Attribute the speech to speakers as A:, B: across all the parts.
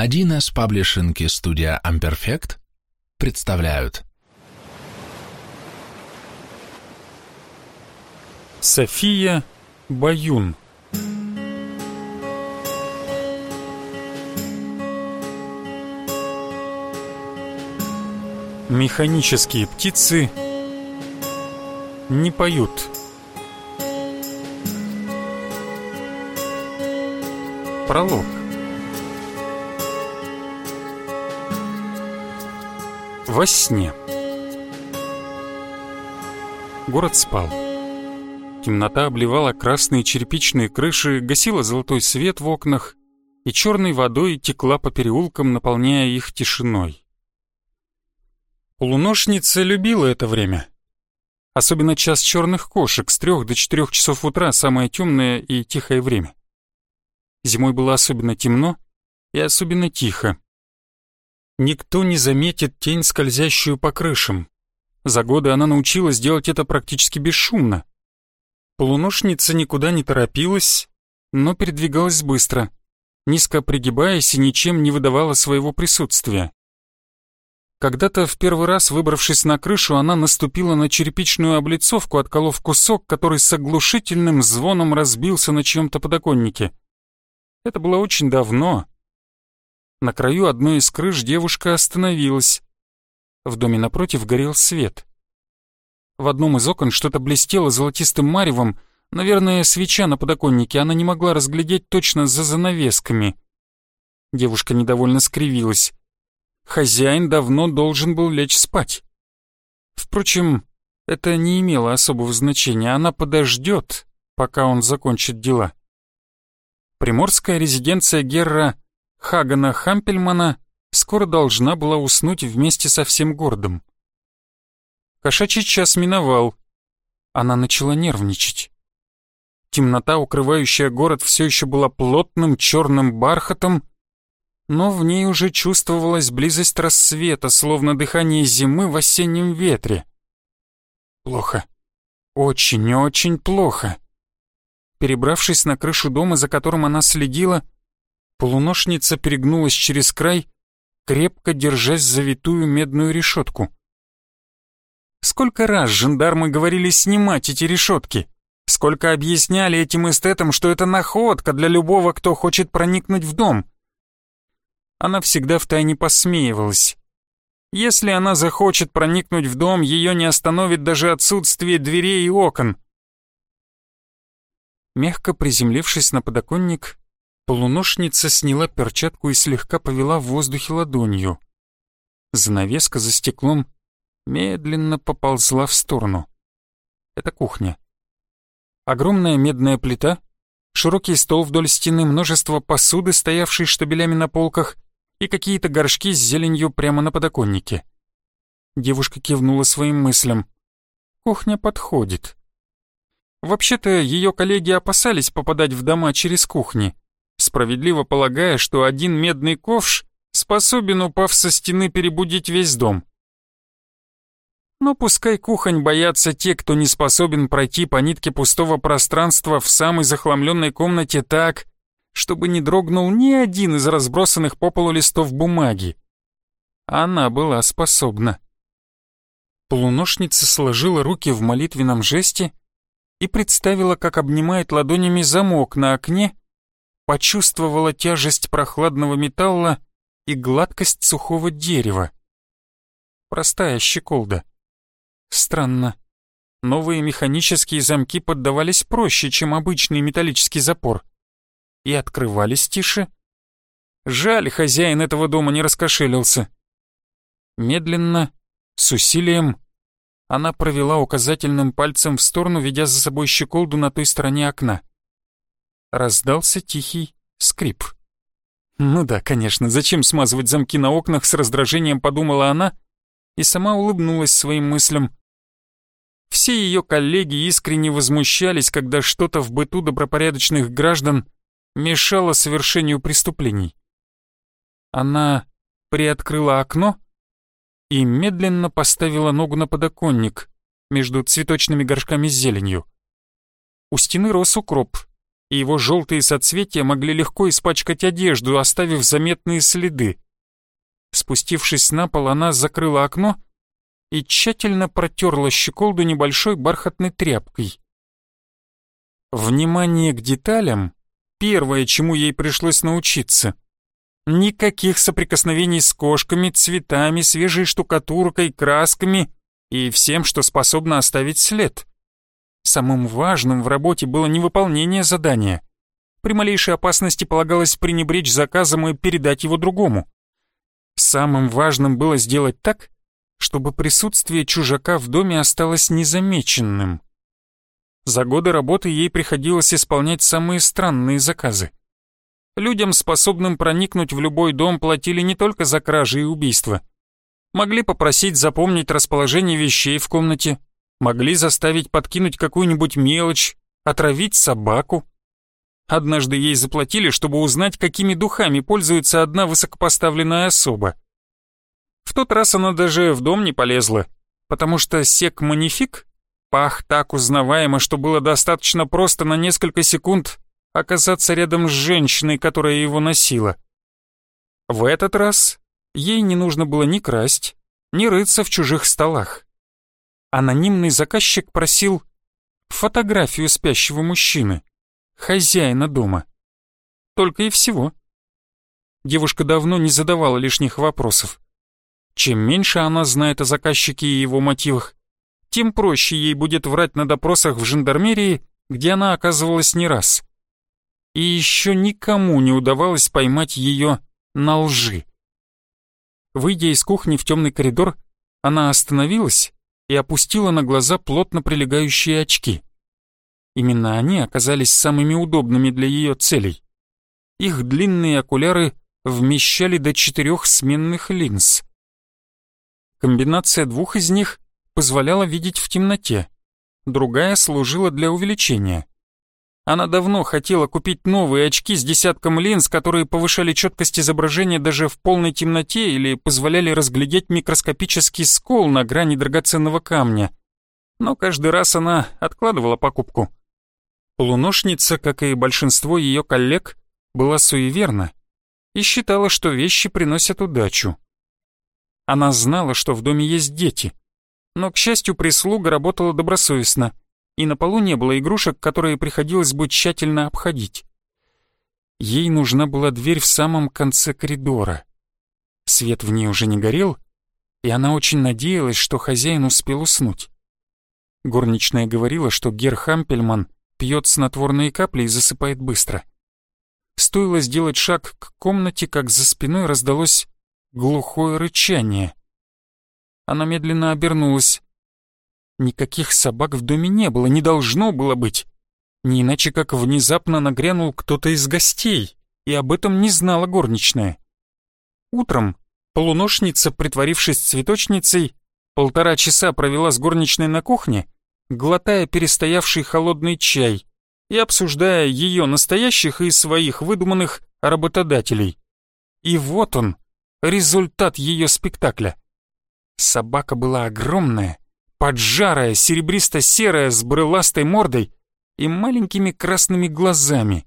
A: Один из паблишинки студия Amperfect представляют.
B: София Баюн. Механические птицы не поют. Пролог Во сне Город спал. Темнота обливала красные черепичные крыши, гасила золотой свет в окнах и черной водой текла по переулкам, наполняя их тишиной. Полуношница любила это время. Особенно час черных кошек с трех до четырех часов утра, самое темное и тихое время. Зимой было особенно темно и особенно тихо. Никто не заметит тень, скользящую по крышам. За годы она научилась делать это практически бесшумно. Полуношница никуда не торопилась, но передвигалась быстро, низко пригибаясь и ничем не выдавала своего присутствия. Когда-то в первый раз, выбравшись на крышу, она наступила на черепичную облицовку, отколов кусок, который с оглушительным звоном разбился на чьем-то подоконнике. Это было очень давно, на краю одной из крыш девушка остановилась. В доме напротив горел свет. В одном из окон что-то блестело золотистым маревом, наверное, свеча на подоконнике, она не могла разглядеть точно за занавесками. Девушка недовольно скривилась. Хозяин давно должен был лечь спать. Впрочем, это не имело особого значения, она подождет, пока он закончит дела. Приморская резиденция Герра Хагана Хампельмана скоро должна была уснуть вместе со всем городом. Кошачий час миновал. Она начала нервничать. Темнота, укрывающая город, все еще была плотным черным бархатом, но в ней уже чувствовалась близость рассвета, словно дыхание зимы в осеннем ветре. Плохо. Очень-очень плохо. Перебравшись на крышу дома, за которым она следила, Полуношница перегнулась через край, крепко держась за витую медную решетку. Сколько раз жандармы говорили снимать эти решетки? Сколько объясняли этим эстетам, что это находка для любого, кто хочет проникнуть в дом? Она всегда втайне посмеивалась. Если она захочет проникнуть в дом, ее не остановит даже отсутствие дверей и окон. Мягко приземлившись на подоконник, Полуношница сняла перчатку и слегка повела в воздухе ладонью. Занавеска за стеклом медленно поползла в сторону. Это кухня. Огромная медная плита, широкий стол вдоль стены, множество посуды, стоявшей штабелями на полках, и какие-то горшки с зеленью прямо на подоконнике. Девушка кивнула своим мыслям. Кухня подходит. Вообще-то ее коллеги опасались попадать в дома через кухни справедливо полагая, что один медный ковш способен, упав со стены, перебудить весь дом. Но пускай кухонь боятся те, кто не способен пройти по нитке пустого пространства в самой захламленной комнате так, чтобы не дрогнул ни один из разбросанных по полу листов бумаги. Она была способна. Полуношница сложила руки в молитвенном жесте и представила, как обнимает ладонями замок на окне почувствовала тяжесть прохладного металла и гладкость сухого дерева. Простая щеколда. Странно. Новые механические замки поддавались проще, чем обычный металлический запор. И открывались тише. Жаль, хозяин этого дома не раскошелился. Медленно, с усилием, она провела указательным пальцем в сторону, ведя за собой щеколду на той стороне окна раздался тихий скрип. «Ну да, конечно, зачем смазывать замки на окнах, с раздражением подумала она и сама улыбнулась своим мыслям. Все ее коллеги искренне возмущались, когда что-то в быту добропорядочных граждан мешало совершению преступлений. Она приоткрыла окно и медленно поставила ногу на подоконник между цветочными горшками с зеленью. У стены рос укроп, и его желтые соцветия могли легко испачкать одежду, оставив заметные следы. Спустившись на пол, она закрыла окно и тщательно протерла щеколду небольшой бархатной тряпкой. Внимание к деталям — первое, чему ей пришлось научиться. Никаких соприкосновений с кошками, цветами, свежей штукатуркой, красками и всем, что способно оставить след. Самым важным в работе было не выполнение задания. При малейшей опасности полагалось пренебречь заказом и передать его другому. Самым важным было сделать так, чтобы присутствие чужака в доме осталось незамеченным. За годы работы ей приходилось исполнять самые странные заказы. Людям, способным проникнуть в любой дом, платили не только за кражи и убийства. Могли попросить запомнить расположение вещей в комнате, могли заставить подкинуть какую-нибудь мелочь, отравить собаку. Однажды ей заплатили, чтобы узнать, какими духами пользуется одна высокопоставленная особа. В тот раз она даже в дом не полезла, потому что сек-манифик пах так узнаваемо, что было достаточно просто на несколько секунд оказаться рядом с женщиной, которая его носила. В этот раз ей не нужно было ни красть, ни рыться в чужих столах. Анонимный заказчик просил фотографию спящего мужчины, хозяина дома. Только и всего. Девушка давно не задавала лишних вопросов. Чем меньше она знает о заказчике и его мотивах, тем проще ей будет врать на допросах в жандармерии, где она оказывалась не раз. И еще никому не удавалось поймать ее на лжи. Выйдя из кухни в темный коридор, она остановилась и опустила на глаза плотно прилегающие очки. Именно они оказались самыми удобными для ее целей. Их длинные окуляры вмещали до четырех сменных линз. Комбинация двух из них позволяла видеть в темноте, другая служила для увеличения. Она давно хотела купить новые очки с десятком линз, которые повышали четкость изображения даже в полной темноте или позволяли разглядеть микроскопический скол на грани драгоценного камня. Но каждый раз она откладывала покупку. Полуношница, как и большинство ее коллег, была суеверна и считала, что вещи приносят удачу. Она знала, что в доме есть дети. Но, к счастью, прислуга работала добросовестно, и на полу не было игрушек, которые приходилось бы тщательно обходить. Ей нужна была дверь в самом конце коридора. Свет в ней уже не горел, и она очень надеялась, что хозяин успел уснуть. Горничная говорила, что Гер Хампельман пьет снотворные капли и засыпает быстро. Стоило сделать шаг к комнате, как за спиной раздалось глухое рычание. Она медленно обернулась. Никаких собак в доме не было, не должно было быть. Не иначе как внезапно нагрянул кто-то из гостей, и об этом не знала горничная. Утром полуношница, притворившись цветочницей, полтора часа провела с горничной на кухне, глотая перестоявший холодный чай и обсуждая ее настоящих и своих выдуманных работодателей. И вот он, результат ее спектакля. Собака была огромная, поджарая, серебристо-серая, с брыластой мордой и маленькими красными глазами.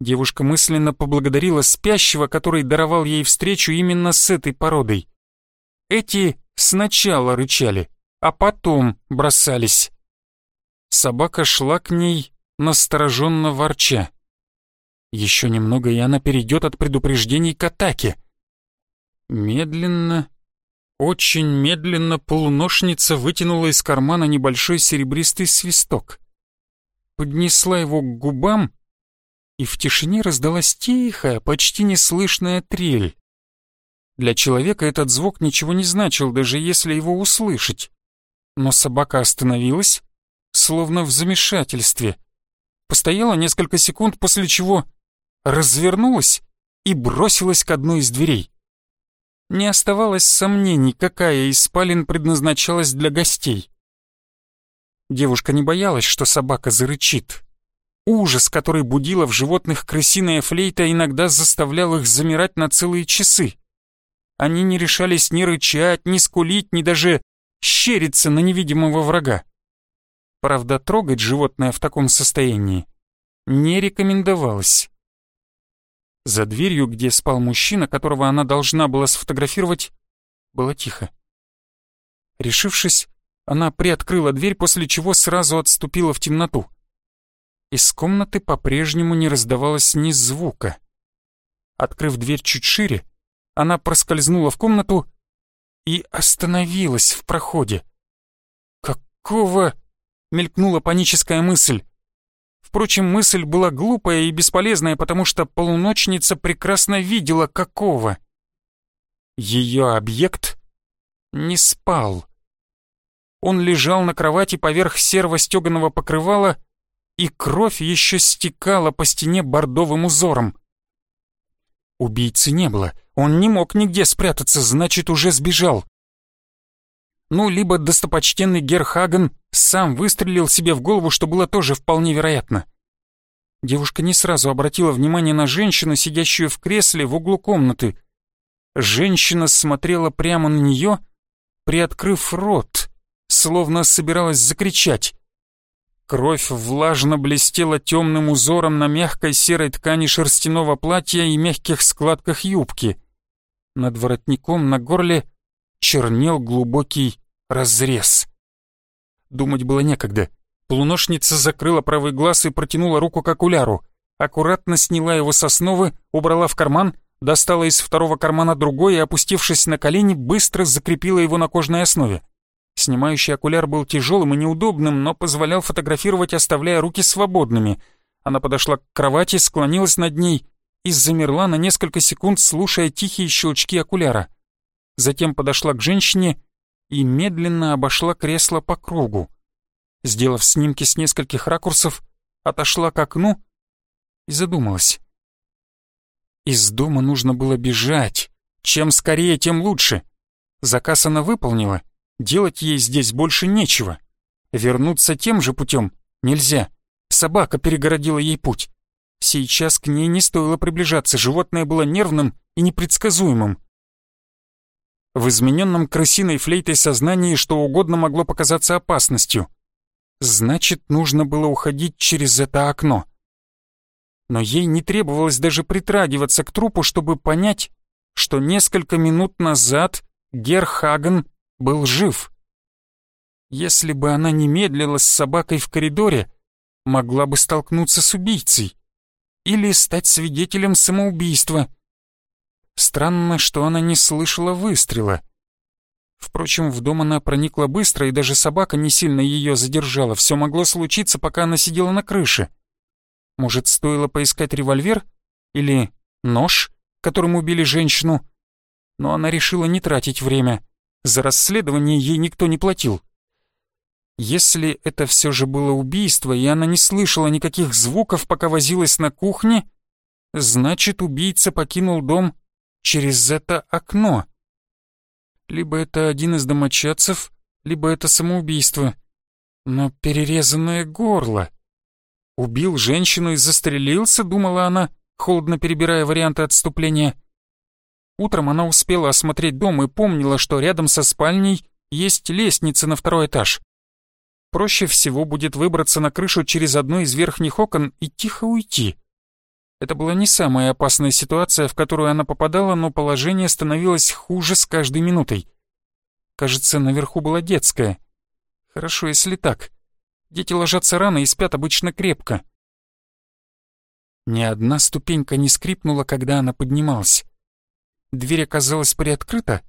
B: Девушка мысленно поблагодарила спящего, который даровал ей встречу именно с этой породой. Эти сначала рычали, а потом бросались. Собака шла к ней, настороженно ворча. Еще немного, и она перейдет от предупреждений к атаке. Медленно, очень медленно полуношница вытянула из кармана небольшой серебристый свисток. Поднесла его к губам, и в тишине раздалась тихая, почти неслышная трель. Для человека этот звук ничего не значил, даже если его услышать. Но собака остановилась, словно в замешательстве. Постояла несколько секунд, после чего развернулась и бросилась к одной из дверей. Не оставалось сомнений, какая из спален предназначалась для гостей. Девушка не боялась, что собака зарычит. Ужас, который будила в животных крысиная флейта, иногда заставлял их замирать на целые часы. Они не решались ни рычать, ни скулить, ни даже щериться на невидимого врага. Правда, трогать животное в таком состоянии не рекомендовалось. За дверью, где спал мужчина, которого она должна была сфотографировать, было тихо. Решившись, она приоткрыла дверь, после чего сразу отступила в темноту. Из комнаты по-прежнему не раздавалось ни звука. Открыв дверь чуть шире, она проскользнула в комнату и остановилась в проходе. «Какого?» — мелькнула паническая мысль. Впрочем, мысль была глупая и бесполезная, потому что полуночница прекрасно видела, какого. Ее объект не спал. Он лежал на кровати поверх серого стеганого покрывала, и кровь еще стекала по стене бордовым узором. Убийцы не было, он не мог нигде спрятаться, значит, уже сбежал. Ну, либо достопочтенный Герхаген сам выстрелил себе в голову, что было тоже вполне вероятно. Девушка не сразу обратила внимание на женщину, сидящую в кресле в углу комнаты. Женщина смотрела прямо на нее, приоткрыв рот, словно собиралась закричать. Кровь влажно блестела темным узором на мягкой серой ткани шерстяного платья и мягких складках юбки. Над воротником на горле чернел глубокий разрез. Думать было некогда. Полуношница закрыла правый глаз и протянула руку к окуляру. Аккуратно сняла его с основы, убрала в карман, достала из второго кармана другой и, опустившись на колени, быстро закрепила его на кожной основе. Снимающий окуляр был тяжелым и неудобным, но позволял фотографировать, оставляя руки свободными. Она подошла к кровати, склонилась над ней и замерла на несколько секунд, слушая тихие щелчки окуляра. Затем подошла к женщине и медленно обошла кресло по кругу. Сделав снимки с нескольких ракурсов, отошла к окну и задумалась. Из дома нужно было бежать. Чем скорее, тем лучше. Заказ она выполнила, делать ей здесь больше нечего. Вернуться тем же путем нельзя. Собака перегородила ей путь. Сейчас к ней не стоило приближаться, животное было нервным и непредсказуемым. В измененном крысиной флейтой сознании что угодно могло показаться опасностью. Значит, нужно было уходить через это окно. Но ей не требовалось даже притрагиваться к трупу, чтобы понять, что несколько минут назад Герхаген был жив. Если бы она не медлила с собакой в коридоре, могла бы столкнуться с убийцей или стать свидетелем самоубийства. Странно, что она не слышала выстрела. Впрочем, в дом она проникла быстро, и даже собака не сильно ее задержала. Все могло случиться, пока она сидела на крыше. Может, стоило поискать револьвер? Или нож, которым убили женщину? Но она решила не тратить время. За расследование ей никто не платил. Если это все же было убийство, и она не слышала никаких звуков, пока возилась на кухне, значит, убийца покинул дом через это окно. Либо это один из домочадцев, либо это самоубийство. Но перерезанное горло. Убил женщину и застрелился, думала она, холодно перебирая варианты отступления. Утром она успела осмотреть дом и помнила, что рядом со спальней есть лестница на второй этаж. Проще всего будет выбраться на крышу через одно из верхних окон и тихо уйти. Это была не самая опасная ситуация, в которую она попадала, но положение становилось хуже с каждой минутой. Кажется, наверху была детская. Хорошо, если так. Дети ложатся рано и спят обычно крепко. Ни одна ступенька не скрипнула, когда она поднималась. Дверь оказалась приоткрыта,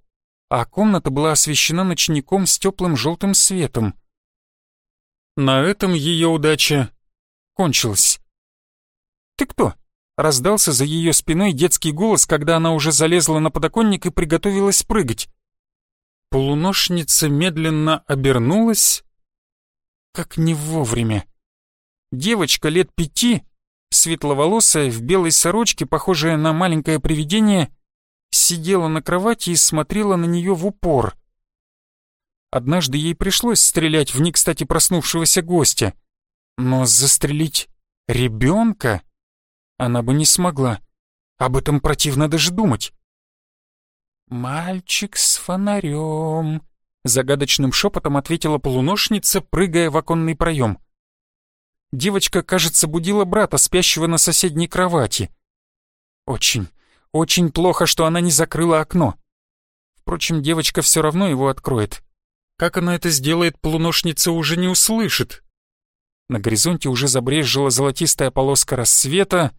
B: а комната была освещена ночником с теплым желтым светом. На этом ее удача кончилась. Раздался за ее спиной детский голос, когда она уже залезла на подоконник и приготовилась прыгать. Полуношница медленно обернулась, как не вовремя. Девочка лет пяти, светловолосая, в белой сорочке, похожая на маленькое привидение, сидела на кровати и смотрела на нее в упор. Однажды ей пришлось стрелять в не кстати проснувшегося гостя, но застрелить ребенка она бы не смогла. Об этом противно даже думать. «Мальчик с фонарем», — загадочным шепотом ответила полуношница, прыгая в оконный проем. девочка, кажется, будила брата, спящего на соседней кровати. Очень, очень плохо, что она не закрыла окно. Впрочем, девочка все равно его откроет. Как она это сделает, полуношница уже не услышит. На горизонте уже забрезжила золотистая полоска рассвета,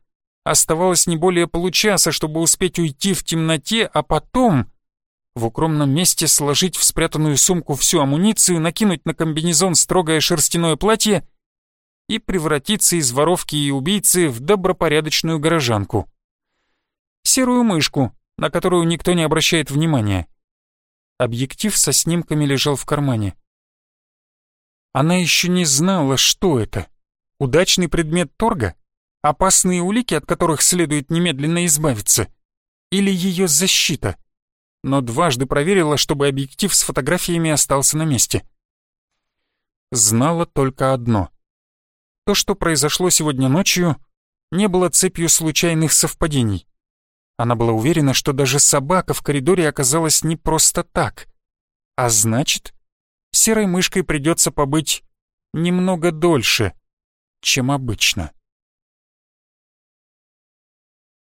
B: оставалось не более получаса, чтобы успеть уйти в темноте, а потом в укромном месте сложить в спрятанную сумку всю амуницию, накинуть на комбинезон строгое шерстяное платье и превратиться из воровки и убийцы в добропорядочную горожанку. Серую мышку, на которую никто не обращает внимания. Объектив со снимками лежал в кармане. Она еще не знала, что это. Удачный предмет торга? Опасные улики, от которых следует немедленно избавиться? Или ее защита? Но дважды проверила, чтобы объектив с фотографиями остался на месте. Знала только одно. То, что произошло сегодня ночью, не было цепью случайных совпадений. Она была уверена, что даже собака в коридоре оказалась не просто так. А значит, серой мышкой придется побыть немного дольше, чем обычно.